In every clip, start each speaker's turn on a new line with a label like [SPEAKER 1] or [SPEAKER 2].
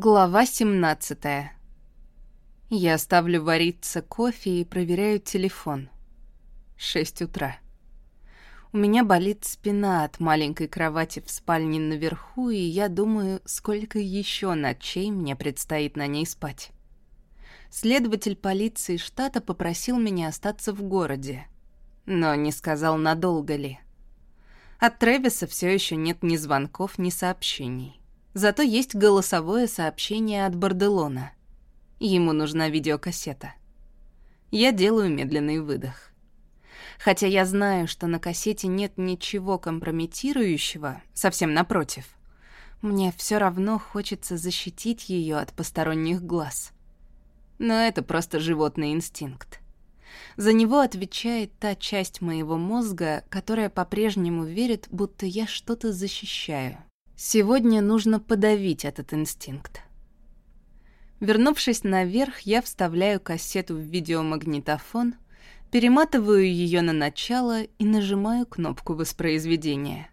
[SPEAKER 1] Глава 17. Я ставлю вариться кофе и проверяю телефон. 6 утра. У меня болит спина от маленькой кровати в спальне наверху, и я думаю, сколько еще ночей мне предстоит на ней спать. Следователь полиции штата попросил меня остаться в городе, но не сказал, надолго ли. От Трэвиса все еще нет ни звонков, ни сообщений. Зато есть голосовое сообщение от Барделона. Ему нужна видеокассета. Я делаю медленный выдох. Хотя я знаю, что на кассете нет ничего компрометирующего, совсем напротив. Мне все равно хочется защитить ее от посторонних глаз. Но это просто животный инстинкт. За него отвечает та часть моего мозга, которая по-прежнему верит, будто я что-то защищаю. Сегодня нужно подавить этот инстинкт. Вернувшись наверх, я вставляю кассету в видеомагнитофон, перематываю ее на начало и нажимаю кнопку воспроизведения.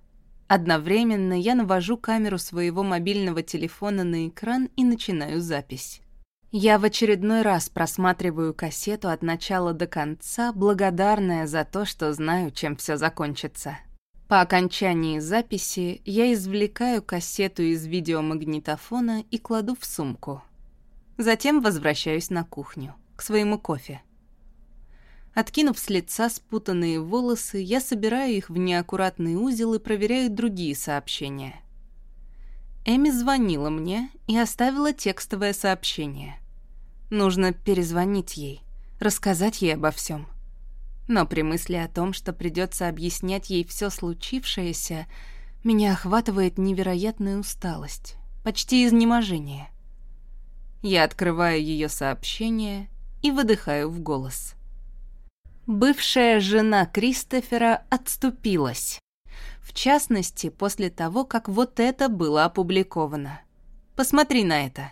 [SPEAKER 1] Одновременно я навожу камеру своего мобильного телефона на экран и начинаю запись. Я в очередной раз просматриваю кассету от начала до конца, благодарная за то, что знаю, чем все закончится. По окончании записи я извлекаю кассету из видеомагнитофона и кладу в сумку. Затем возвращаюсь на кухню, к своему кофе. Откинув с лица спутанные волосы, я собираю их в неаккуратный узел и проверяю другие сообщения. Эми звонила мне и оставила текстовое сообщение. Нужно перезвонить ей, рассказать ей обо всем. Но при мысли о том, что придется объяснять ей все случившееся, меня охватывает невероятная усталость, почти изнеможение. Я открываю ее сообщение и выдыхаю в голос. Бывшая жена Кристофера отступилась. В частности, после того, как вот это было опубликовано. Посмотри на это.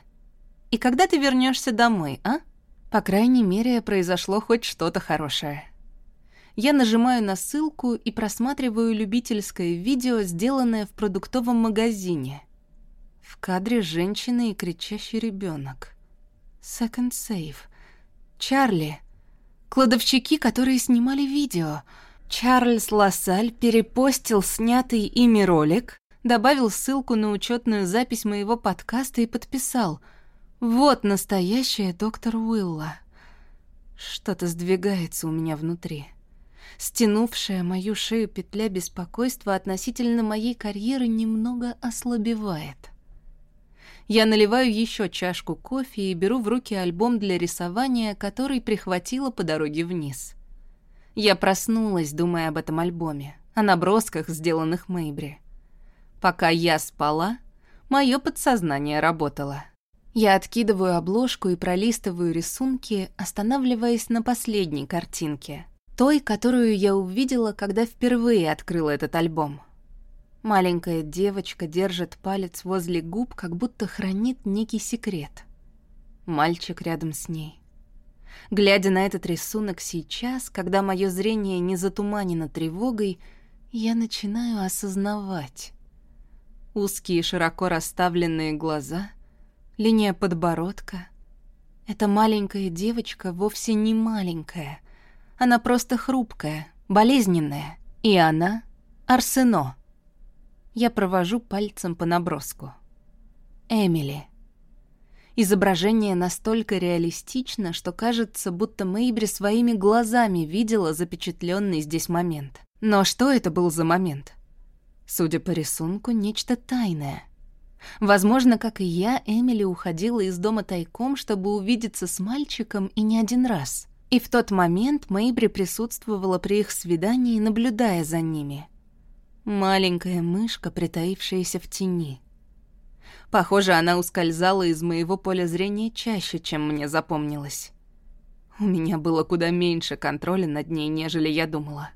[SPEAKER 1] И когда ты вернешься домой, а? По крайней мере, произошло хоть что-то хорошее. Я нажимаю на ссылку и просматриваю любительское видео, сделанное в продуктовом магазине. В кадре женщина и кричащий ребенок. Second Save. Чарли. Кладовщики, которые снимали видео. Чарльз Лассаль перепостил снятый ими ролик, добавил ссылку на учетную запись моего подкаста и подписал «Вот настоящая доктор Уилла». Что-то сдвигается у меня внутри стянувшая мою шею петля беспокойства относительно моей карьеры немного ослабевает. Я наливаю еще чашку кофе и беру в руки альбом для рисования, который прихватила по дороге вниз. Я проснулась, думая об этом альбоме, о набросках, сделанных Мэйбри. Пока я спала, мое подсознание работало. Я откидываю обложку и пролистываю рисунки, останавливаясь на последней картинке — той, которую я увидела, когда впервые открыла этот альбом. Маленькая девочка держит палец возле губ, как будто хранит некий секрет. Мальчик рядом с ней. Глядя на этот рисунок сейчас, когда мое зрение не затуманено тревогой, я начинаю осознавать. Узкие широко расставленные глаза, линия подбородка. Эта маленькая девочка вовсе не маленькая — она просто хрупкая, болезненная. И она — Арсено. Я провожу пальцем по наброску. Эмили. Изображение настолько реалистично, что кажется, будто Мэйбри своими глазами видела запечатленный здесь момент. Но что это был за момент? Судя по рисунку, нечто тайное. Возможно, как и я, Эмили уходила из дома тайком, чтобы увидеться с мальчиком и не один раз — и в тот момент Мэйбри присутствовала при их свидании, наблюдая за ними. Маленькая мышка, притаившаяся в тени. Похоже, она ускользала из моего поля зрения чаще, чем мне запомнилось. У меня было куда меньше контроля над ней, нежели я думала.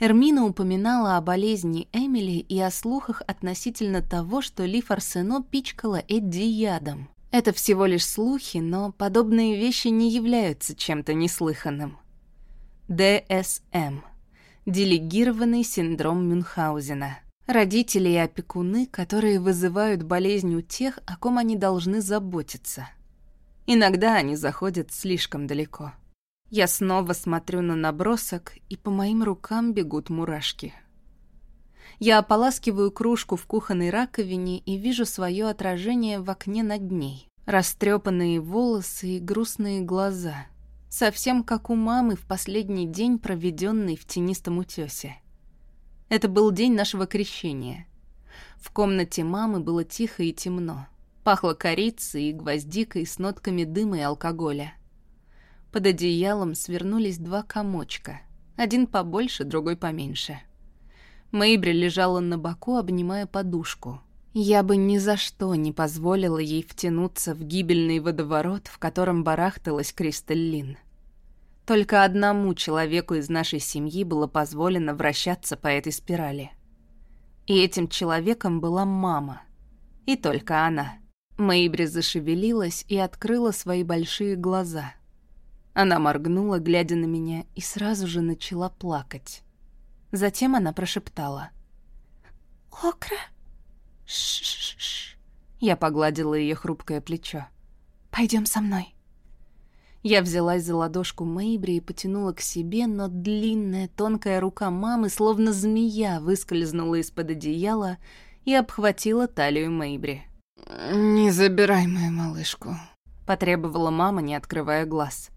[SPEAKER 1] Эрмина упоминала о болезни Эмили и о слухах относительно того, что Ли Фарсено пичкала Эдди ядом. Это всего лишь слухи, но подобные вещи не являются чем-то неслыханным. ДСМ. Делегированный синдром Мюнхгаузена. Родители и опекуны, которые вызывают болезнь у тех, о ком они должны заботиться. Иногда они заходят слишком далеко. Я снова смотрю на набросок, и по моим рукам бегут мурашки. Я ополаскиваю кружку в кухонной раковине и вижу свое отражение в окне над ней. Растрепанные волосы и грустные глаза. Совсем как у мамы в последний день, проведенный в тенистом утёсе. Это был день нашего крещения. В комнате мамы было тихо и темно. Пахло корицей и гвоздикой с нотками дыма и алкоголя. Под одеялом свернулись два комочка. Один побольше, другой поменьше. Мэйбри лежала на боку, обнимая подушку. Я бы ни за что не позволила ей втянуться в гибельный водоворот, в котором барахталась Кристаллин. Только одному человеку из нашей семьи было позволено вращаться по этой спирали. И этим человеком была мама. И только она. Мэйбри зашевелилась и открыла свои большие глаза. Она моргнула, глядя на меня, и сразу же начала плакать. Затем она прошептала. «Окра?» «Ш-ш-ш-ш». Я погладила ее хрупкое плечо. Пойдем со мной». Я взялась за ладошку Мэйбри и потянула к себе, но длинная тонкая рука мамы, словно змея, выскользнула из-под одеяла и обхватила талию Мэйбри.
[SPEAKER 2] «Не забирай мою малышку», —
[SPEAKER 1] потребовала мама, не открывая глаз.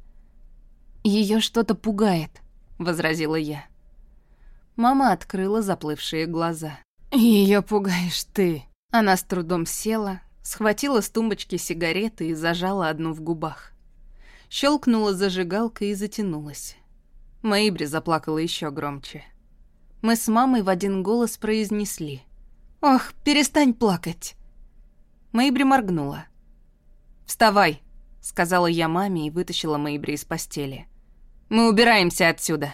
[SPEAKER 1] Ее что-то пугает», — возразила я. Мама открыла заплывшие глаза.
[SPEAKER 2] Ее пугаешь ты».
[SPEAKER 1] Она с трудом села, схватила с тумбочки сигареты и зажала одну в губах. Щелкнула зажигалкой и затянулась. Мэйбри заплакала еще громче. Мы с мамой в один голос произнесли. «Ох, перестань плакать!» Мэйбри моргнула. «Вставай!» — сказала я маме и вытащила Мэйбри из постели. «Мы убираемся отсюда!»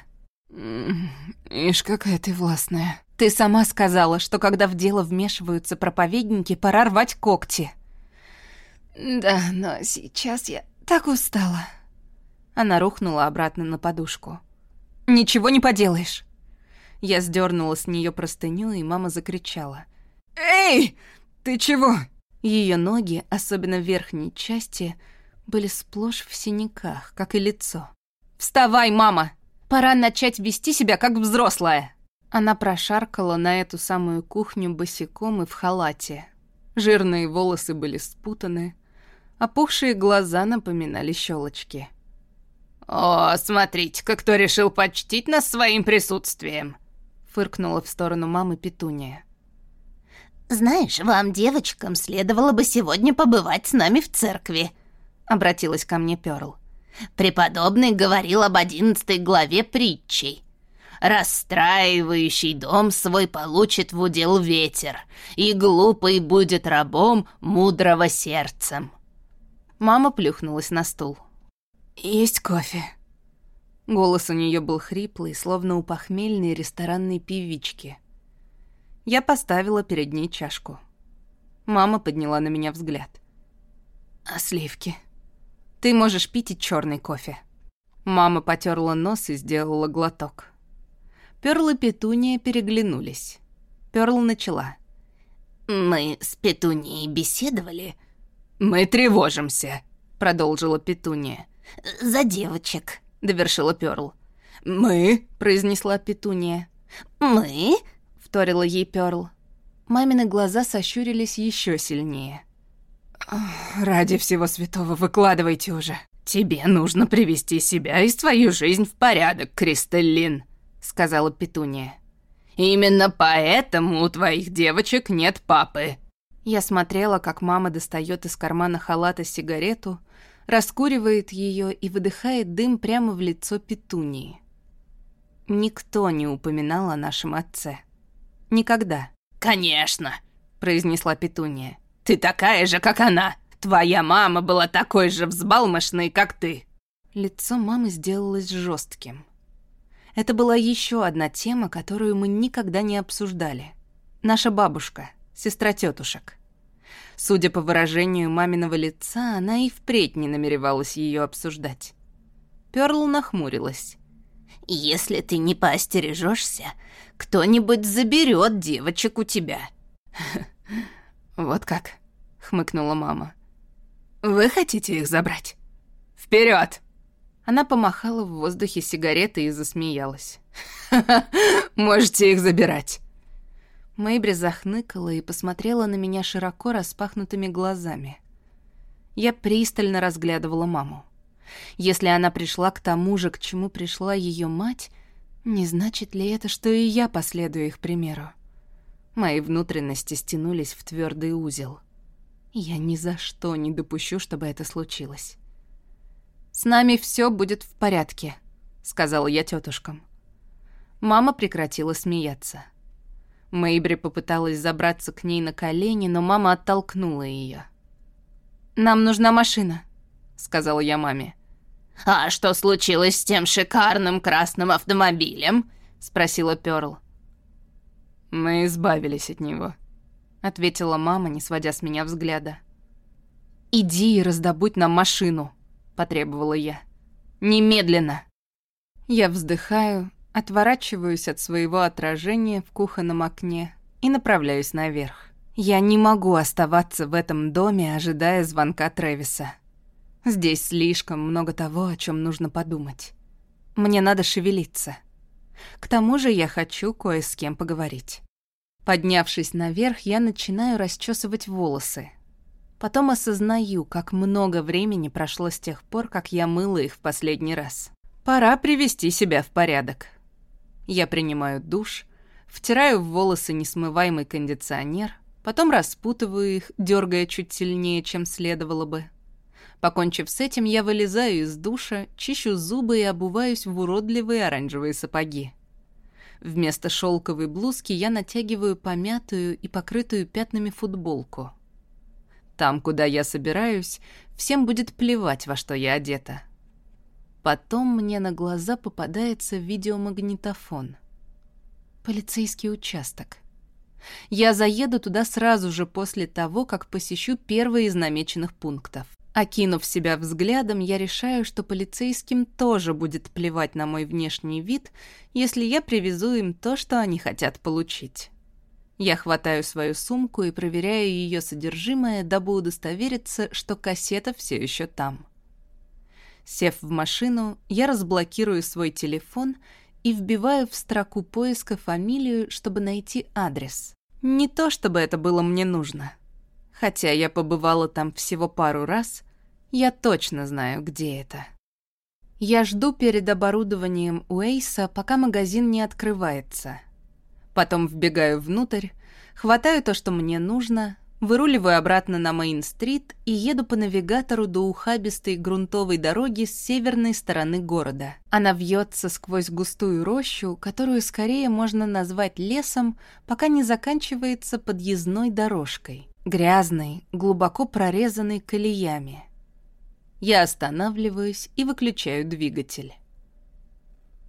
[SPEAKER 2] «Ишь, какая ты властная!»
[SPEAKER 1] «Ты сама сказала, что когда в дело вмешиваются проповедники, пора рвать когти!»
[SPEAKER 2] «Да, но сейчас я так устала!»
[SPEAKER 1] Она рухнула обратно на подушку. «Ничего не поделаешь!» Я сдернула с нее простыню, и мама закричала.
[SPEAKER 2] «Эй, ты чего?»
[SPEAKER 1] Ее ноги, особенно в верхней части, были сплошь в синяках, как и лицо. «Вставай, мама! Пора начать вести себя как взрослая!» Она прошаркала на эту самую кухню босиком и в халате. Жирные волосы были спутаны, опухшие глаза напоминали щелочки.
[SPEAKER 3] «О, смотрите-ка, кто решил почтить нас своим присутствием!»
[SPEAKER 1] Фыркнула в сторону мамы Петуния.
[SPEAKER 4] «Знаешь, вам, девочкам, следовало бы сегодня побывать с нами в церкви», — обратилась ко мне Пёрл. «Преподобный говорил об одиннадцатой главе притчей. Расстраивающий дом свой получит в удел ветер, и глупый будет рабом мудрого сердцем».
[SPEAKER 1] Мама плюхнулась на стул.
[SPEAKER 2] «Есть кофе».
[SPEAKER 1] Голос у нее был хриплый, словно у похмельной ресторанной певички. Я поставила перед ней чашку. Мама подняла на меня взгляд.
[SPEAKER 2] «А сливки?»
[SPEAKER 1] «Ты можешь пить и черный кофе». Мама потерла нос и сделала глоток. Перл и Петуния переглянулись. Перл начала.
[SPEAKER 4] «Мы с Петунией беседовали».
[SPEAKER 3] «Мы тревожимся», —
[SPEAKER 1] продолжила Петуния.
[SPEAKER 4] «За девочек», —
[SPEAKER 1] довершила Перл.
[SPEAKER 3] «Мы?»
[SPEAKER 1] — произнесла Петуния.
[SPEAKER 4] «Мы?»
[SPEAKER 1] вторила ей Пёрл. Мамины глаза сощурились еще сильнее.
[SPEAKER 2] «Ради всего святого, выкладывайте уже».
[SPEAKER 3] «Тебе нужно привести себя и свою жизнь в порядок, Кристаллин», — сказала Петуния. «Именно поэтому у твоих девочек нет папы».
[SPEAKER 1] Я смотрела, как мама достает из кармана халата сигарету, раскуривает ее и выдыхает дым прямо в лицо Петунии. Никто не упоминал о нашем отце. Никогда.
[SPEAKER 3] «Конечно», — произнесла Петуния. «Ты такая же, как она. Твоя мама была такой же взбалмошной, как ты».
[SPEAKER 1] Лицо мамы сделалось жестким. Это была еще одна тема, которую мы никогда не обсуждали. Наша бабушка, сестра тетушек. Судя по выражению маминого лица, она и впредь не намеревалась ее обсуждать. Перл нахмурилась.
[SPEAKER 4] Если ты не поостережешься, кто-нибудь заберет девочек у тебя».
[SPEAKER 3] «Вот как?» — хмыкнула мама. «Вы хотите их забрать? Вперед! Она помахала в воздухе сигаретой и засмеялась. «Можете их забирать!»
[SPEAKER 1] Мэйбри захныкала и посмотрела на меня широко распахнутыми глазами. Я пристально разглядывала маму. Если она пришла к тому же, к чему пришла ее мать, не значит ли это, что и я последую их примеру? Мои внутренности стянулись в твердый узел. Я ни за что не допущу, чтобы это случилось. «С нами все будет в порядке», — сказала я тетушкам. Мама прекратила смеяться. Мэйбри попыталась забраться к ней на колени, но мама оттолкнула ее. «Нам нужна машина», — сказала я маме.
[SPEAKER 4] «А что случилось с тем шикарным красным автомобилем?» — спросила Пёрл.
[SPEAKER 3] «Мы избавились от него», —
[SPEAKER 1] ответила мама, не сводя с меня взгляда. «Иди и раздобудь нам машину», — потребовала я. «Немедленно!» Я вздыхаю, отворачиваюсь от своего отражения в кухонном окне и направляюсь наверх. Я не могу оставаться в этом доме, ожидая звонка Трэвиса. Здесь слишком много того, о чем нужно подумать. Мне надо шевелиться. К тому же я хочу кое с кем поговорить. Поднявшись наверх, я начинаю расчесывать волосы. Потом осознаю, как много времени прошло с тех пор, как я мыла их в последний раз. Пора привести себя в порядок. Я принимаю душ, втираю в волосы несмываемый кондиционер, потом распутываю их, дергая чуть сильнее, чем следовало бы. Покончив с этим, я вылезаю из душа, чищу зубы и обуваюсь в уродливые оранжевые сапоги. Вместо шелковой блузки я натягиваю помятую и покрытую пятнами футболку. Там, куда я собираюсь, всем будет плевать, во что я одета. Потом мне на глаза попадается видеомагнитофон. Полицейский участок. Я заеду туда сразу же после того, как посещу первый из намеченных пунктов. Окинув себя взглядом, я решаю, что полицейским тоже будет плевать на мой внешний вид, если я привезу им то, что они хотят получить. Я хватаю свою сумку и проверяю ее содержимое, дабы удостовериться, что кассета все еще там. Сев в машину, я разблокирую свой телефон и вбиваю в строку поиска фамилию, чтобы найти адрес. Не то, чтобы это было мне нужно. Хотя я побывала там всего пару раз, я точно знаю, где это. Я жду перед оборудованием Уэйса, пока магазин не открывается. Потом вбегаю внутрь, хватаю то, что мне нужно, выруливаю обратно на Мейн-стрит и еду по навигатору до ухабистой грунтовой дороги с северной стороны города. Она вьется сквозь густую рощу, которую скорее можно назвать лесом, пока не заканчивается подъездной дорожкой грязной, глубоко прорезанной колеями. Я останавливаюсь и выключаю двигатель.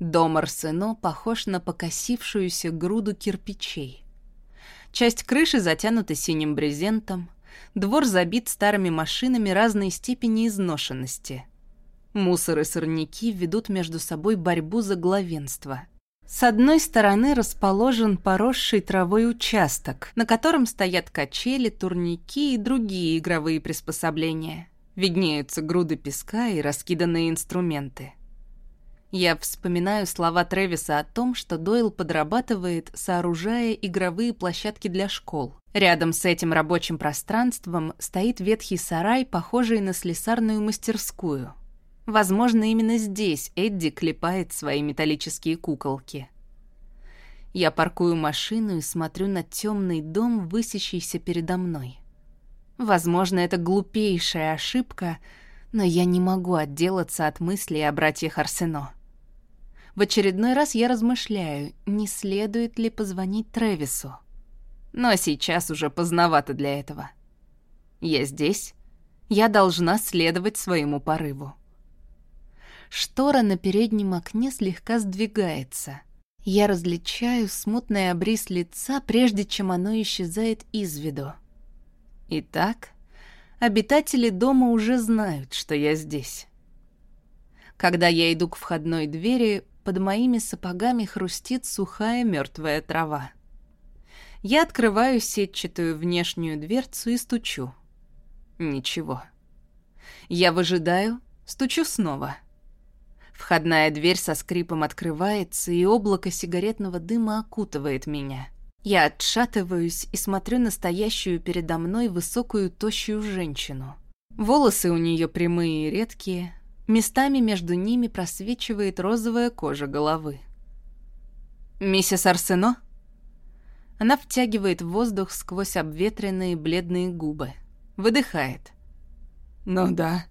[SPEAKER 1] Дом Арсено похож на покосившуюся груду кирпичей. Часть крыши затянута синим брезентом, двор забит старыми машинами разной степени изношенности. Мусор и сорняки ведут между собой борьбу за главенство — с одной стороны расположен поросший травой участок, на котором стоят качели, турники и другие игровые приспособления. Виднеются груды песка и раскиданные инструменты. Я вспоминаю слова Трэвиса о том, что Дойл подрабатывает, сооружая игровые площадки для школ. Рядом с этим рабочим пространством стоит ветхий сарай, похожий на слесарную мастерскую – Возможно, именно здесь Эдди клепает свои металлические куколки. Я паркую машину и смотрю на темный дом, высящийся передо мной. Возможно, это глупейшая ошибка, но я не могу отделаться от мыслей о братьях Арсено. В очередной раз я размышляю, не следует ли позвонить Трэвису. Но сейчас уже поздновато для этого. Я здесь, я должна следовать своему порыву. Штора на переднем окне слегка сдвигается. Я различаю смутный обрис лица, прежде чем оно исчезает из виду. Итак, обитатели дома уже знают, что я здесь. Когда я иду к входной двери, под моими сапогами хрустит сухая мертвая трава. Я открываю сетчатую внешнюю дверцу и стучу. Ничего. Я выжидаю, стучу снова. Входная дверь со скрипом открывается, и облако сигаретного дыма окутывает меня. Я отшатываюсь и смотрю на стоящую передо мной высокую тощую женщину. Волосы у нее прямые и редкие, местами между ними просвечивает розовая кожа головы. «Миссис Арсено?» Она втягивает воздух сквозь обветренные бледные губы. Выдыхает. «Ну да».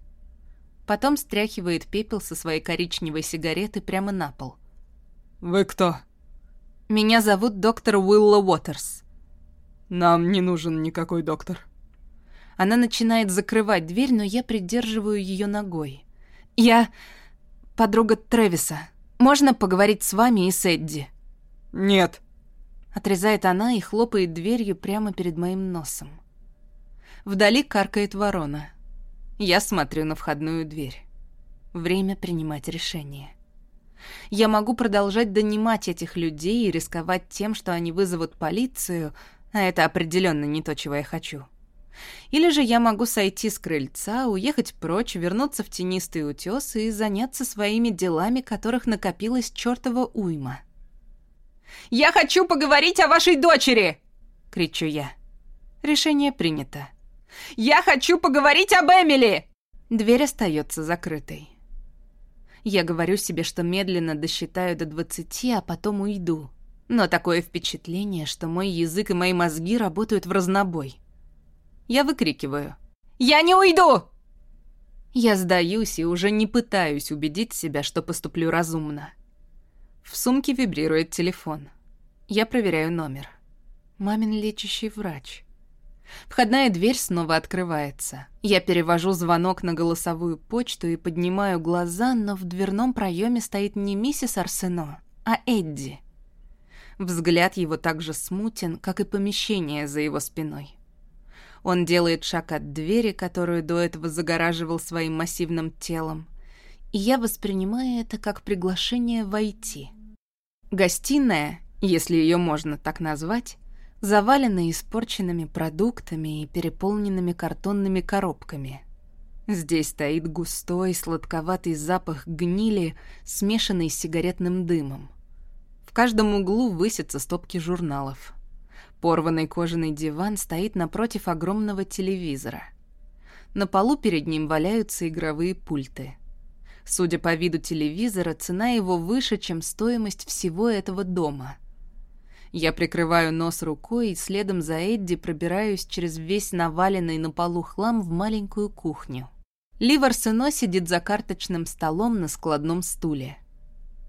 [SPEAKER 1] Потом стряхивает пепел со своей коричневой сигареты прямо на пол.
[SPEAKER 5] «Вы кто?»
[SPEAKER 1] Меня зовут доктор Уилла Уотерс.
[SPEAKER 5] Нам не нужен никакой доктор.
[SPEAKER 1] Она начинает закрывать дверь, но я придерживаю ее ногой. Я подруга Трэвиса. Можно поговорить с вами и с Эдди?
[SPEAKER 5] Нет.
[SPEAKER 1] Отрезает она и хлопает дверью прямо перед моим носом. Вдали каркает ворона. Я смотрю на входную дверь. Время принимать решение. Я могу продолжать донимать этих людей и рисковать тем, что они вызовут полицию, а это определенно не то, чего я хочу. Или же я могу сойти с крыльца, уехать прочь, вернуться в тенистый утес и заняться своими делами, которых накопилась чертова уйма. «Я хочу поговорить о вашей дочери!» — кричу я. Решение принято. «Я хочу поговорить об Эмили!» Дверь остается закрытой. Я говорю себе, что медленно досчитаю до двадцати, а потом уйду. Но такое впечатление, что мой язык и мои мозги работают в разнобой. Я выкрикиваю. «Я не уйду!» Я сдаюсь и уже не пытаюсь убедить себя, что поступлю разумно. В сумке вибрирует телефон. Я проверяю номер. Мамин лечащий врач. Входная дверь снова открывается. Я перевожу звонок на голосовую почту и поднимаю глаза, но в дверном проеме стоит не миссис Арсено, а Эдди. Взгляд его так же смутен, как и помещение за его спиной. Он делает шаг от двери, которую до этого загораживал своим массивным телом, и я воспринимаю это как приглашение войти. Гостиная, если ее можно так назвать, завалена испорченными продуктами и переполненными картонными коробками. Здесь стоит густой, сладковатый запах гнили, смешанный с сигаретным дымом. В каждом углу высятся стопки журналов. Порванный кожаный диван стоит напротив огромного телевизора. На полу перед ним валяются игровые пульты. Судя по виду телевизора, цена его выше, чем стоимость всего этого дома — я прикрываю нос рукой и следом за Эдди пробираюсь через весь наваленный на полу хлам в маленькую кухню. Лив Арсено сидит за карточным столом на складном стуле.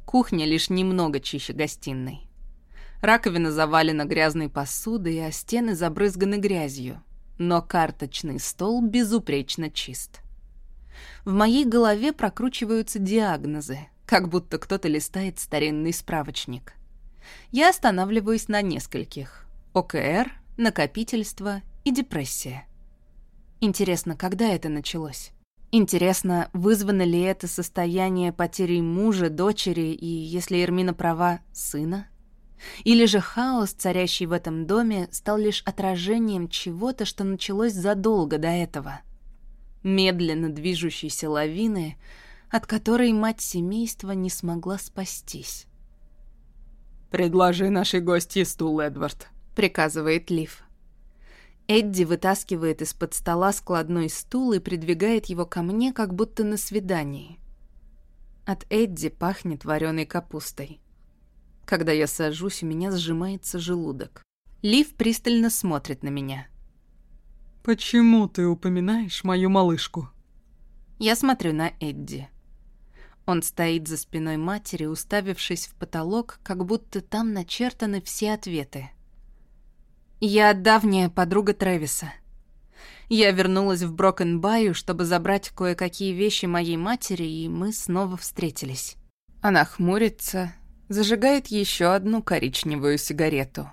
[SPEAKER 1] Кухня лишь немного чище гостиной. Раковина завалена грязной посудой, а стены забрызганы грязью. Но карточный стол безупречно чист. В моей голове прокручиваются диагнозы, как будто кто-то листает старинный справочник я останавливаюсь на нескольких. ОКР, накопительство и депрессия. Интересно, когда это началось? Интересно, вызвано ли это состояние потери мужа, дочери и, если Эрмина права, сына? Или же хаос, царящий в этом доме, стал лишь отражением чего-то, что началось задолго до этого? Медленно движущейся лавины, от которой мать семейства не смогла спастись.
[SPEAKER 5] «Предложи нашей гости стул, Эдвард», —
[SPEAKER 1] приказывает Лив. Эдди вытаскивает из-под стола складной стул и придвигает его ко мне, как будто на свидании. От Эдди пахнет вареной капустой. Когда я сажусь, у меня сжимается желудок. Лив пристально смотрит на меня.
[SPEAKER 5] «Почему ты упоминаешь мою малышку?»
[SPEAKER 1] Я смотрю на Эдди. Он стоит за спиной матери, уставившись в потолок, как будто там начертаны все ответы. «Я давняя подруга Трэвиса. Я вернулась в Брокенбаю, чтобы забрать кое-какие вещи моей матери, и мы снова встретились». Она хмурится, зажигает еще одну коричневую сигарету.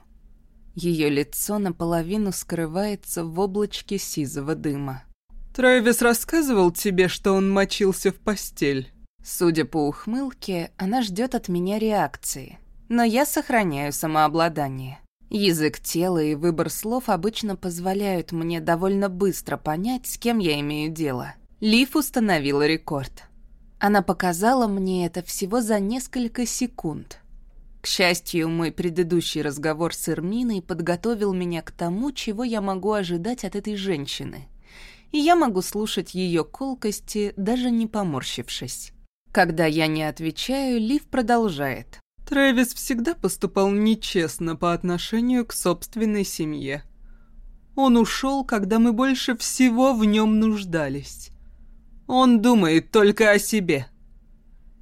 [SPEAKER 1] Ее лицо наполовину скрывается в облачке сизого дыма.
[SPEAKER 5] «Трэвис рассказывал тебе, что он мочился в постель?»
[SPEAKER 1] Судя по ухмылке, она ждет от меня реакции, но я сохраняю самообладание. Язык тела и выбор слов обычно позволяют мне довольно быстро понять, с кем я имею дело. Лив установила рекорд. Она показала мне это всего за несколько секунд. К счастью, мой предыдущий разговор с Эрминой подготовил меня к тому, чего я могу ожидать от этой женщины. И я могу слушать ее колкости, даже не поморщившись. Когда я не отвечаю, Лив продолжает.
[SPEAKER 5] Трэвис всегда поступал нечестно по отношению к собственной семье. Он ушел, когда мы больше всего в нем нуждались. Он думает только о себе.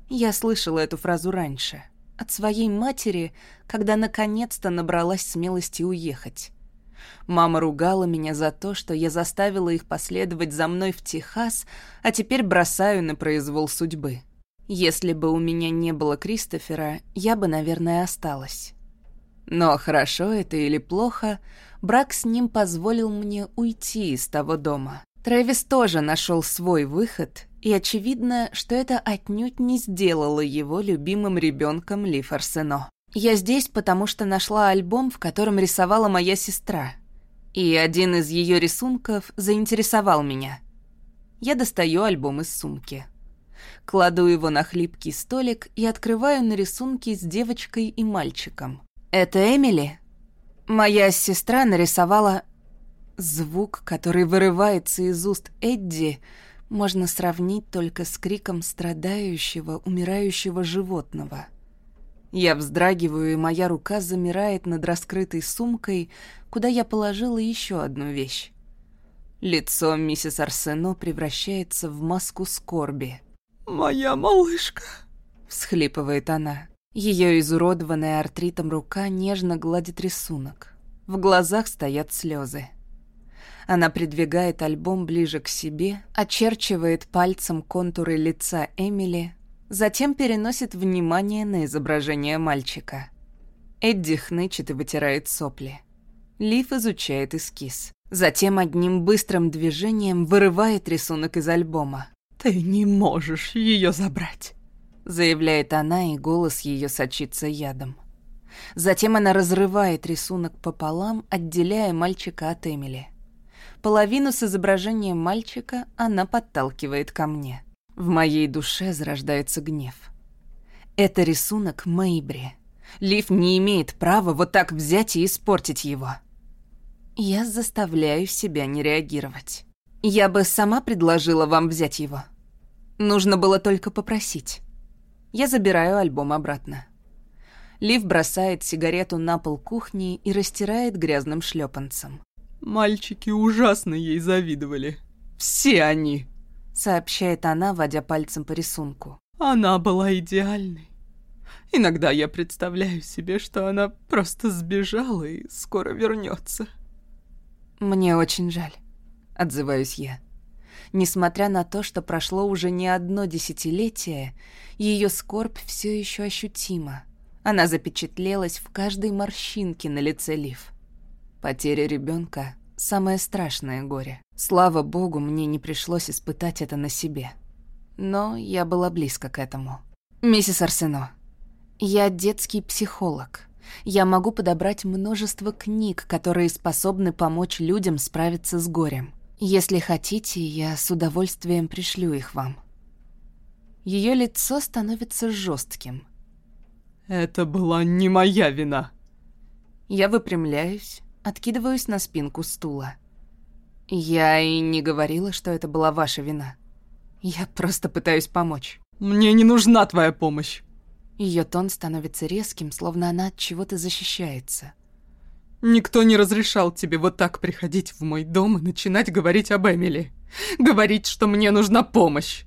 [SPEAKER 1] Я слышала эту фразу раньше. От своей матери, когда наконец-то набралась смелости уехать. Мама ругала меня за то, что я заставила их последовать за мной в Техас, а теперь бросаю на произвол судьбы. Если бы у меня не было Кристофера, я бы, наверное, осталась. Но хорошо это или плохо, брак с ним позволил мне уйти из того дома. Трэвис тоже нашел свой выход, и очевидно, что это отнюдь не сделало его любимым ребенком Лиф Арсено. Я здесь, потому что нашла альбом, в котором рисовала моя сестра. И один из ее рисунков заинтересовал меня. Я достаю альбом из сумки. Кладу его на хлипкий столик и открываю на рисунки с девочкой и мальчиком. «Это Эмили?» Моя сестра нарисовала... Звук, который вырывается из уст Эдди, можно сравнить только с криком страдающего, умирающего животного. Я вздрагиваю, и моя рука замирает над раскрытой сумкой, куда я положила еще одну вещь. Лицо миссис Арсено превращается в маску скорби.
[SPEAKER 5] «Моя малышка», —
[SPEAKER 1] всхлипывает она. Ее изуродованная артритом рука нежно гладит рисунок. В глазах стоят слезы. Она придвигает альбом ближе к себе, очерчивает пальцем контуры лица Эмили, затем переносит внимание на изображение мальчика. Эдди хнычет и вытирает сопли. Лив изучает эскиз. Затем одним быстрым движением вырывает рисунок из альбома.
[SPEAKER 5] «Ты не можешь ее забрать», —
[SPEAKER 1] заявляет она, и голос ее сочится ядом. Затем она разрывает рисунок пополам, отделяя мальчика от Эмили. Половину с изображением мальчика она подталкивает ко мне. В моей душе зарождается гнев. Это рисунок Мэйбри. Лив не имеет права вот так взять и испортить его. Я заставляю себя не реагировать. Я бы сама предложила вам взять его. Нужно было только попросить. Я забираю альбом обратно. Лив бросает сигарету на пол кухни и растирает грязным шлепанцем.
[SPEAKER 5] «Мальчики ужасно ей завидовали. Все они!»
[SPEAKER 1] Сообщает она, водя пальцем по рисунку.
[SPEAKER 5] «Она была идеальной. Иногда я представляю себе, что она просто сбежала и скоро вернется.
[SPEAKER 1] «Мне очень жаль» отзываюсь я. Несмотря на то, что прошло уже не одно десятилетие, ее скорбь все еще ощутима. Она запечатлелась в каждой морщинке на лице Лив. Потеря ребенка — самое страшное горе. Слава богу, мне не пришлось испытать это на себе. Но я была близко к этому. «Миссис Арсено, я детский психолог. Я могу подобрать множество книг, которые способны помочь людям справиться с горем. Если хотите, я с удовольствием пришлю их вам. Ее лицо становится жестким.
[SPEAKER 5] Это была не моя вина.
[SPEAKER 1] Я выпрямляюсь, откидываюсь на спинку стула. Я и не говорила, что это была ваша вина. Я просто пытаюсь помочь.
[SPEAKER 5] Мне не нужна твоя помощь.
[SPEAKER 1] Ее тон становится резким, словно она от чего-то защищается.
[SPEAKER 5] Никто не разрешал тебе вот так приходить в мой дом и начинать говорить об Эмили. Говорить, что мне нужна помощь.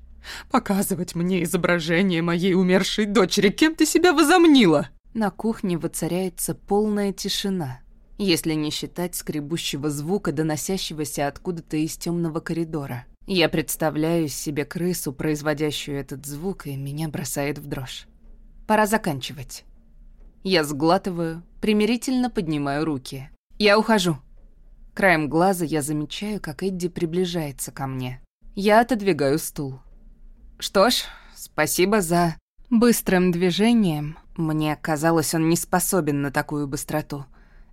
[SPEAKER 5] Показывать мне изображение моей умершей дочери. Кем ты себя возомнила?
[SPEAKER 1] На кухне воцаряется полная тишина, если не считать скребущего звука, доносящегося откуда-то из темного коридора. Я представляю себе крысу, производящую этот звук, и меня бросает в дрожь. Пора заканчивать. Я сглатываю, примирительно поднимаю руки. Я ухожу. Краем глаза я замечаю, как Эдди приближается ко мне. Я отодвигаю стул. Что ж, спасибо за...» Быстрым движением, мне казалось, он не способен на такую быстроту,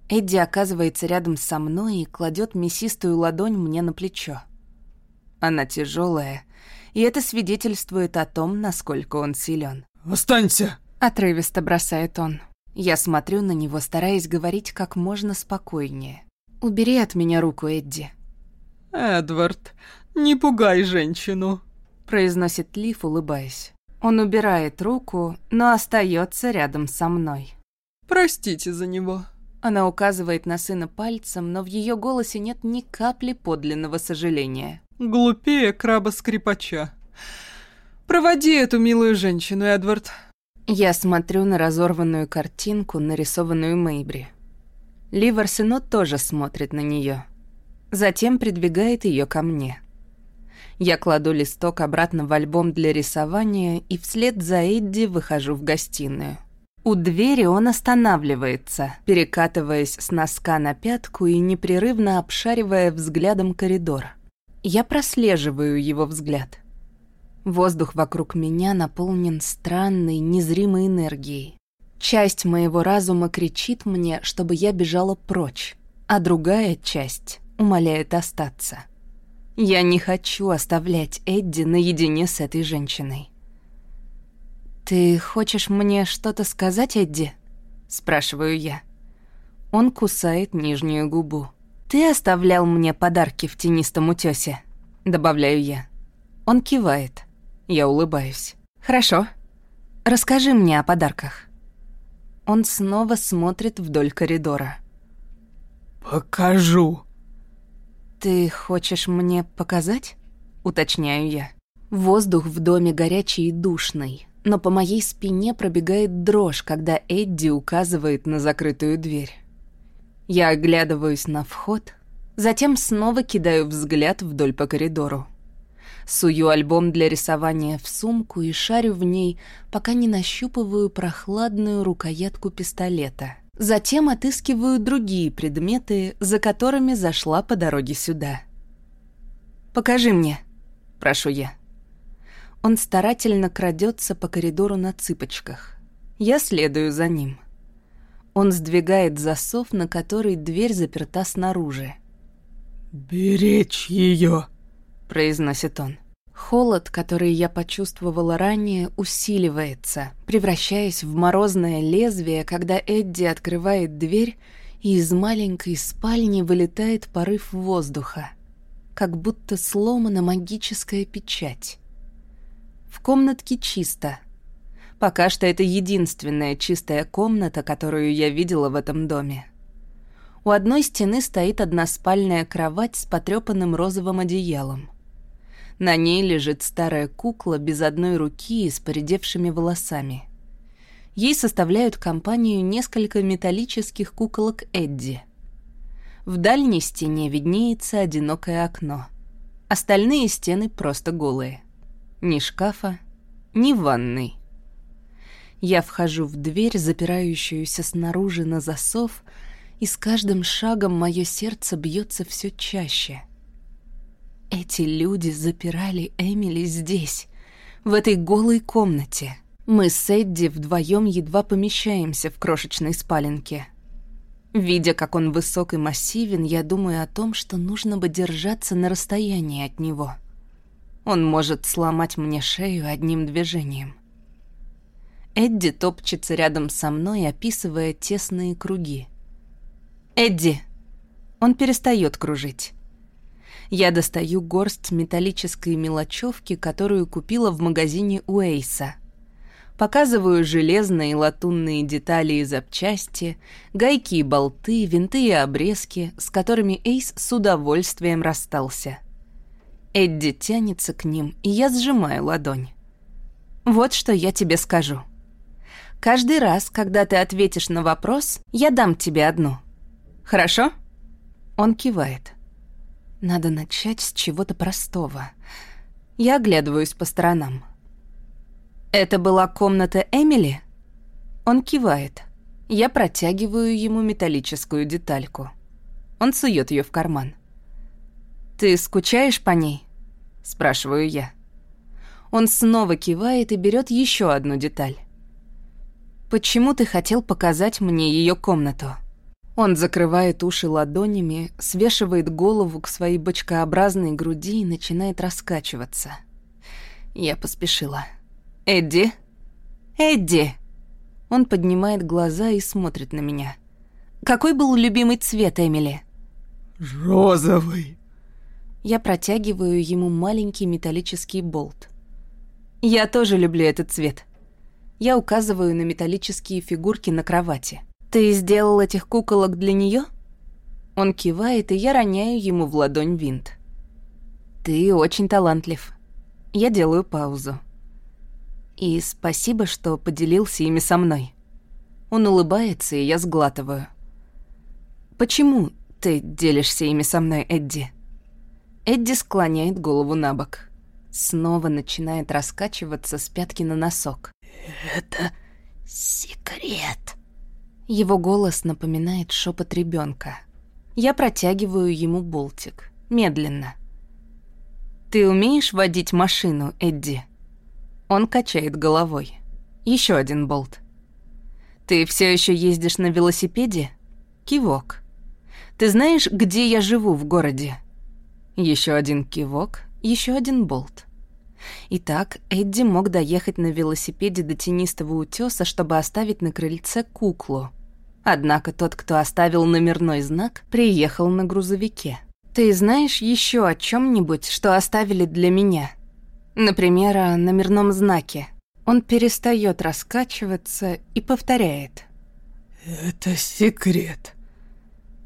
[SPEAKER 1] Эдди оказывается рядом со мной и кладет мясистую ладонь мне на плечо. Она тяжелая, и это свидетельствует о том, насколько он силен.
[SPEAKER 5] «Останься!»
[SPEAKER 1] — отрывисто бросает он. Я смотрю на него, стараясь говорить как можно спокойнее. «Убери от меня руку, Эдди».
[SPEAKER 5] «Эдвард, не пугай женщину», —
[SPEAKER 1] произносит Лив, улыбаясь. Он убирает руку, но остается рядом со мной.
[SPEAKER 5] «Простите за него».
[SPEAKER 1] Она указывает на сына пальцем, но в ее голосе нет ни капли подлинного сожаления.
[SPEAKER 5] «Глупее краба-скрипача. Проводи эту милую женщину, Эдвард».
[SPEAKER 1] Я смотрю на разорванную картинку, нарисованную Мейбри. Ливерсино тоже смотрит на нее. Затем придвигает ее ко мне. Я кладу листок обратно в альбом для рисования и вслед за Эдди выхожу в гостиную. У двери он останавливается, перекатываясь с носка на пятку и непрерывно обшаривая взглядом коридор. Я прослеживаю его взгляд. Воздух вокруг меня наполнен странной, незримой энергией. Часть моего разума кричит мне, чтобы я бежала прочь, а другая часть умоляет остаться. Я не хочу оставлять Эдди наедине с этой женщиной. «Ты хочешь мне что-то сказать, Эдди?» — спрашиваю я. Он кусает нижнюю губу. «Ты оставлял мне подарки в тенистом утёсе?» — добавляю я. Он кивает. Я улыбаюсь. «Хорошо. Расскажи мне о подарках». Он снова смотрит вдоль коридора.
[SPEAKER 5] «Покажу».
[SPEAKER 1] «Ты хочешь мне показать?» — уточняю я. Воздух в доме горячий и душный, но по моей спине пробегает дрожь, когда Эдди указывает на закрытую дверь. Я оглядываюсь на вход, затем снова кидаю взгляд вдоль по коридору. Сую альбом для рисования в сумку и шарю в ней, пока не нащупываю прохладную рукоятку пистолета. Затем отыскиваю другие предметы, за которыми зашла по дороге сюда. «Покажи мне», — прошу я. Он старательно крадется по коридору на цыпочках. Я следую за ним. Он сдвигает засов, на который дверь заперта снаружи.
[SPEAKER 5] «Беречь ее»,
[SPEAKER 1] произносит он. Холод, который я почувствовала ранее, усиливается, превращаясь в морозное лезвие, когда Эдди открывает дверь, и из маленькой спальни вылетает порыв воздуха, как будто сломана магическая печать. В комнатке чисто. Пока что это единственная чистая комната, которую я видела в этом доме. У одной стены стоит односпальная кровать с потрепанным розовым одеялом. На ней лежит старая кукла без одной руки и с поредевшими волосами. Ей составляют компанию несколько металлических куколок Эдди. В дальней стене виднеется одинокое окно. Остальные стены просто голые. Ни шкафа, ни ванной. Я вхожу в дверь, запирающуюся снаружи на засов, и с каждым шагом мое сердце бьется все чаще. Эти люди запирали Эмили здесь, в этой голой комнате. Мы с Эдди вдвоем едва помещаемся в крошечной спаленке. Видя, как он высок и массивен, я думаю о том, что нужно бы держаться на расстоянии от него. Он может сломать мне шею одним движением. Эдди топчется рядом со мной, описывая тесные круги. «Эдди!» Он перестает кружить. Я достаю горсть металлической мелочевки, которую купила в магазине Уэйса. Показываю железные и латунные детали и запчасти, гайки и болты, винты и обрезки, с которыми Эйс с удовольствием расстался. Эдди тянется к ним, и я сжимаю ладонь. Вот что я тебе скажу. Каждый раз, когда ты ответишь на вопрос, я дам тебе одну. Хорошо? Он кивает. Надо начать с чего-то простого. Я оглядываюсь по сторонам. «Это была комната Эмили?» Он кивает. Я протягиваю ему металлическую детальку. Он сует ее в карман. «Ты скучаешь по ней?» Спрашиваю я. Он снова кивает и берет еще одну деталь. «Почему ты хотел показать мне ее комнату?» Он закрывает уши ладонями, свешивает голову к своей бочкообразной груди и начинает раскачиваться. Я поспешила. «Эдди? Эдди!» Он поднимает глаза и смотрит на меня. «Какой был любимый цвет Эмили?»
[SPEAKER 5] «Розовый».
[SPEAKER 1] Я протягиваю ему маленький металлический болт. «Я тоже люблю этот цвет». Я указываю на металлические фигурки на кровати. «Ты сделал этих куколок для нее? Он кивает, и я роняю ему в ладонь винт. «Ты очень талантлив». Я делаю паузу. «И спасибо, что поделился ими со мной». Он улыбается, и я сглатываю. «Почему ты делишься ими со мной, Эдди?» Эдди склоняет голову на бок. Снова начинает раскачиваться с пятки на носок.
[SPEAKER 4] «Это секрет»,
[SPEAKER 1] его голос напоминает шепот ребенка. Я протягиваю ему болтик. Медленно. «Ты умеешь водить машину, Эдди?» Он качает головой. Еще один болт. «Ты все еще ездишь на велосипеде?» Кивок. «Ты знаешь, где я живу в городе?» Еще один кивок, еще один болт. Итак, Эдди мог доехать на велосипеде до тенистого утеса, чтобы оставить на крыльце куклу. Однако тот, кто оставил номерной знак, приехал на грузовике. Ты знаешь еще о чем нибудь что оставили для меня? Например, о номерном знаке. Он перестает раскачиваться и повторяет.
[SPEAKER 5] «Это секрет».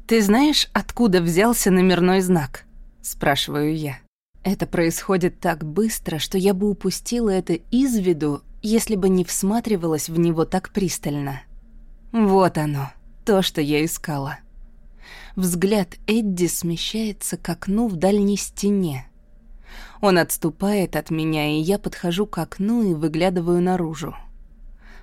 [SPEAKER 1] «Ты знаешь, откуда взялся номерной знак?» – спрашиваю я. Это происходит так быстро, что я бы упустила это из виду, если бы не всматривалась в него так пристально. Вот оно, то, что я искала. Взгляд Эдди смещается к окну в дальней стене. Он отступает от меня, и я подхожу к окну и выглядываю наружу.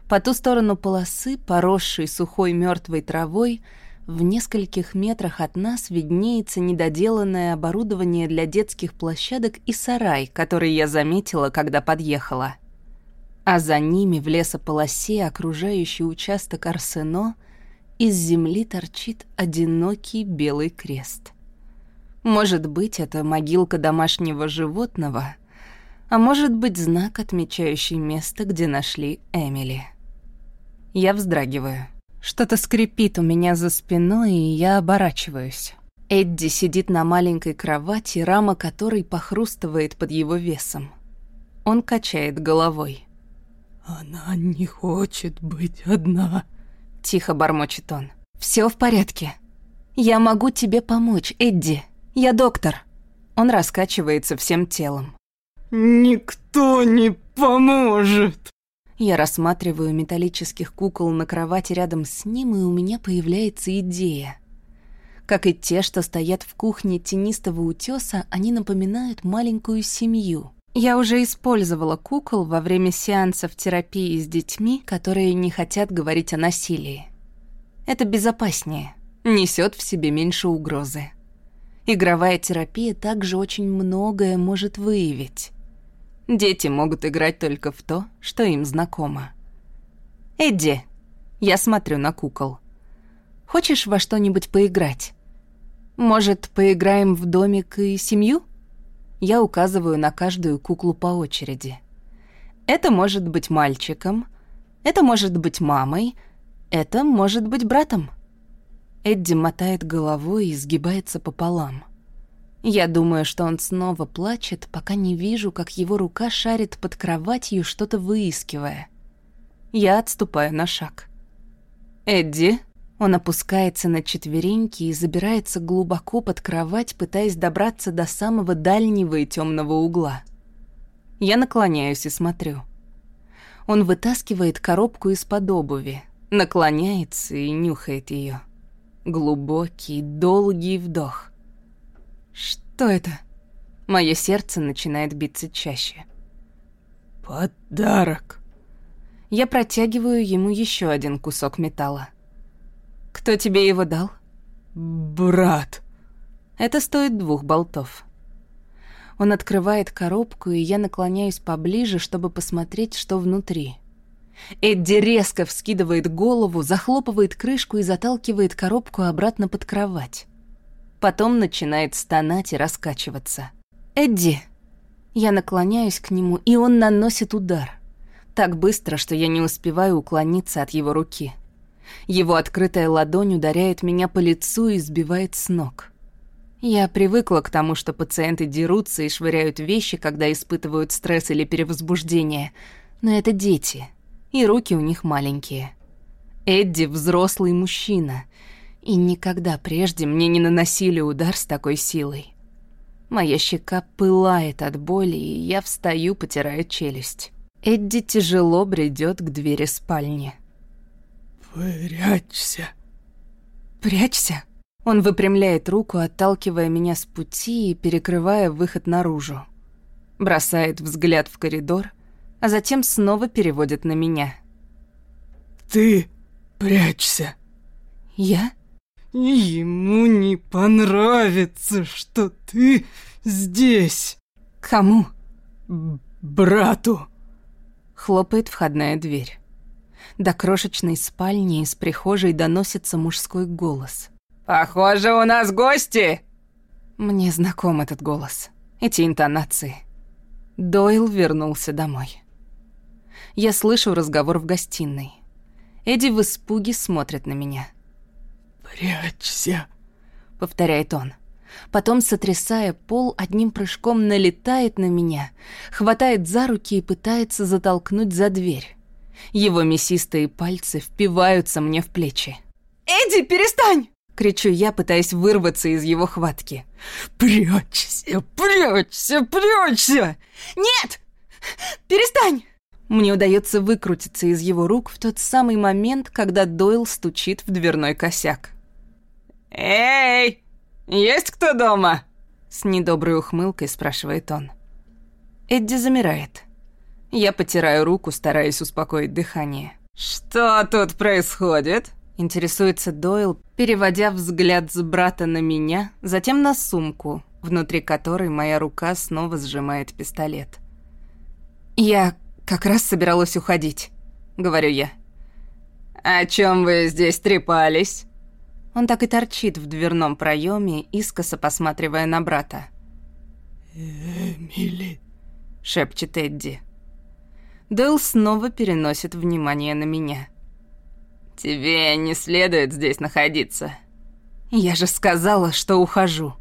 [SPEAKER 1] По ту сторону полосы, поросшей сухой мертвой травой, в нескольких метрах от нас виднеется недоделанное оборудование для детских площадок и сарай, который я заметила, когда подъехала а за ними в лесополосе, окружающий участок Арсено, из земли торчит одинокий белый крест. Может быть, это могилка домашнего животного, а может быть, знак, отмечающий место, где нашли Эмили. Я вздрагиваю. Что-то скрипит у меня за спиной, и я оборачиваюсь. Эдди сидит на маленькой кровати, рама которой похрустывает под его весом. Он качает головой.
[SPEAKER 5] «Она не хочет быть одна», —
[SPEAKER 1] тихо бормочет он. Все в порядке. Я могу тебе помочь, Эдди. Я доктор». Он раскачивается всем телом.
[SPEAKER 5] «Никто не поможет!»
[SPEAKER 1] Я рассматриваю металлических кукол на кровати рядом с ним, и у меня появляется идея. Как и те, что стоят в кухне тенистого утеса, они напоминают маленькую семью. Я уже использовала кукол во время сеансов терапии с детьми, которые не хотят говорить о насилии. Это безопаснее, несет в себе меньше угрозы. Игровая терапия также очень многое может выявить. Дети могут играть только в то, что им знакомо. «Эдди, я смотрю на кукол. Хочешь во что-нибудь поиграть? Может, поиграем в домик и семью?» Я указываю на каждую куклу по очереди. Это может быть мальчиком, это может быть мамой, это может быть братом. Эдди мотает головой и сгибается пополам. Я думаю, что он снова плачет, пока не вижу, как его рука шарит под кроватью, что-то выискивая. Я отступаю на шаг. «Эдди?» Он опускается на четвереньки и забирается глубоко под кровать, пытаясь добраться до самого дальнего и темного угла. Я наклоняюсь и смотрю. Он вытаскивает коробку из-под обуви, наклоняется и нюхает ее. Глубокий, долгий вдох. Что это? Мое сердце начинает биться чаще.
[SPEAKER 5] Подарок.
[SPEAKER 1] Я протягиваю ему еще один кусок металла. Кто тебе его дал?
[SPEAKER 5] Брат.
[SPEAKER 1] Это стоит двух болтов. Он открывает коробку, и я наклоняюсь поближе, чтобы посмотреть, что внутри. Эдди резко вскидывает голову, захлопывает крышку и заталкивает коробку обратно под кровать. Потом начинает стонать и раскачиваться. «Эдди!» Я наклоняюсь к нему, и он наносит удар. Так быстро, что я не успеваю уклониться от его руки. Его открытая ладонь ударяет меня по лицу и сбивает с ног. Я привыкла к тому, что пациенты дерутся и швыряют вещи, когда испытывают стресс или перевозбуждение. Но это дети, и руки у них маленькие. Эдди — взрослый мужчина, и никогда прежде мне не наносили удар с такой силой. Моя щека пылает от боли, и я встаю, потирая челюсть. Эдди тяжело бредет к двери спальни.
[SPEAKER 5] «Прячься!»
[SPEAKER 1] «Прячься?» Он выпрямляет руку, отталкивая меня с пути и перекрывая выход наружу. Бросает взгляд в коридор, а затем снова переводит на меня.
[SPEAKER 5] «Ты прячься!»
[SPEAKER 1] «Я?»
[SPEAKER 5] «Ему не понравится, что ты здесь!»
[SPEAKER 1] «Кому?»
[SPEAKER 5] «Брату!»
[SPEAKER 1] Хлопает входная дверь. До крошечной спальни из прихожей доносится мужской голос.
[SPEAKER 3] «Похоже, у нас гости!»
[SPEAKER 1] Мне знаком этот голос, эти интонации. Дойл вернулся домой. Я слышу разговор в гостиной. Эдди в испуге смотрит на меня.
[SPEAKER 5] «Прячься», —
[SPEAKER 1] повторяет он. Потом, сотрясая пол, одним прыжком налетает на меня, хватает за руки и пытается затолкнуть за дверь. Его мясистые пальцы впиваются мне в плечи. «Эдди, перестань!» — кричу я, пытаясь вырваться из его хватки.
[SPEAKER 5] «Прячься, прячься, прячься!»
[SPEAKER 1] «Нет! Перестань!» Мне удается выкрутиться из его рук в тот самый момент, когда Дойл стучит в дверной косяк.
[SPEAKER 3] «Эй, есть кто дома?»
[SPEAKER 1] С недоброй ухмылкой спрашивает он. Эдди замирает. Я потираю руку, стараясь успокоить дыхание.
[SPEAKER 3] «Что тут происходит?»
[SPEAKER 1] Интересуется Дойл, переводя взгляд с брата на меня, затем на сумку, внутри которой моя рука снова сжимает пистолет. «Я как раз собиралась уходить», — говорю я.
[SPEAKER 3] «О чем вы здесь трепались?»
[SPEAKER 1] Он так и торчит в дверном проеме, искоса посматривая на брата.
[SPEAKER 5] «Эмили», —
[SPEAKER 1] шепчет Эдди. Дойл снова переносит внимание на меня.
[SPEAKER 3] «Тебе не следует здесь находиться».
[SPEAKER 1] «Я же сказала, что ухожу».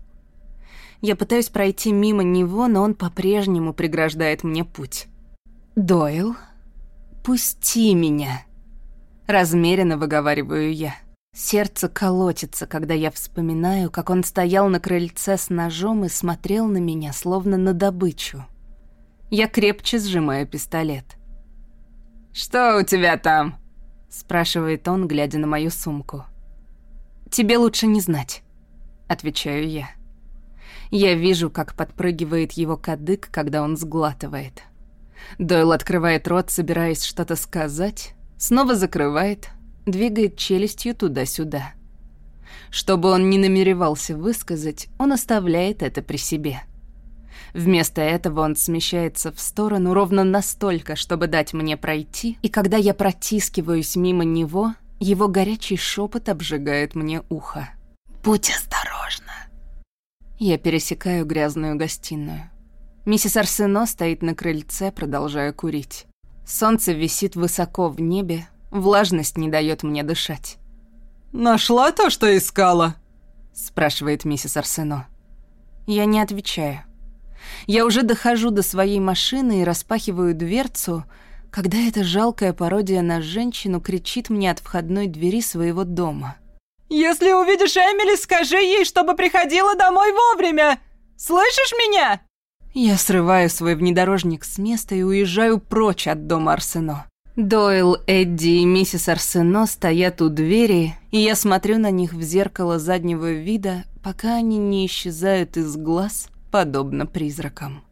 [SPEAKER 1] Я пытаюсь пройти мимо него, но он по-прежнему преграждает мне путь. «Дойл, пусти меня!» Размеренно выговариваю я. Сердце колотится, когда я вспоминаю, как он стоял на крыльце с ножом и смотрел на меня, словно на добычу. Я крепче сжимаю пистолет.
[SPEAKER 3] «Что у тебя там?»
[SPEAKER 1] — спрашивает он, глядя на мою сумку. «Тебе лучше не знать», — отвечаю я. Я вижу, как подпрыгивает его кадык, когда он сглатывает. Дойл открывает рот, собираясь что-то сказать, снова закрывает, двигает челюстью туда-сюда. Что бы он ни намеревался высказать, он оставляет это при себе. Вместо этого он смещается в сторону ровно настолько, чтобы дать мне пройти, и когда я протискиваюсь мимо него, его горячий шепот обжигает мне ухо.
[SPEAKER 4] «Будь осторожна!»
[SPEAKER 1] Я пересекаю грязную гостиную. Миссис Арсено стоит на крыльце, продолжая курить. Солнце висит высоко в небе, влажность не дает мне дышать.
[SPEAKER 5] «Нашла то, что искала?»
[SPEAKER 1] спрашивает миссис Арсено. Я не отвечаю. Я уже дохожу до своей машины и распахиваю дверцу, когда эта жалкая пародия на женщину кричит мне от входной двери своего дома.
[SPEAKER 3] «Если увидишь Эмили, скажи ей, чтобы приходила домой вовремя! Слышишь меня?»
[SPEAKER 1] Я срываю свой внедорожник с места и уезжаю прочь от дома Арсено. Дойл, Эдди и миссис Арсено стоят у двери, и я смотрю на них в зеркало заднего вида, пока они не исчезают из глаз, подобно призракам.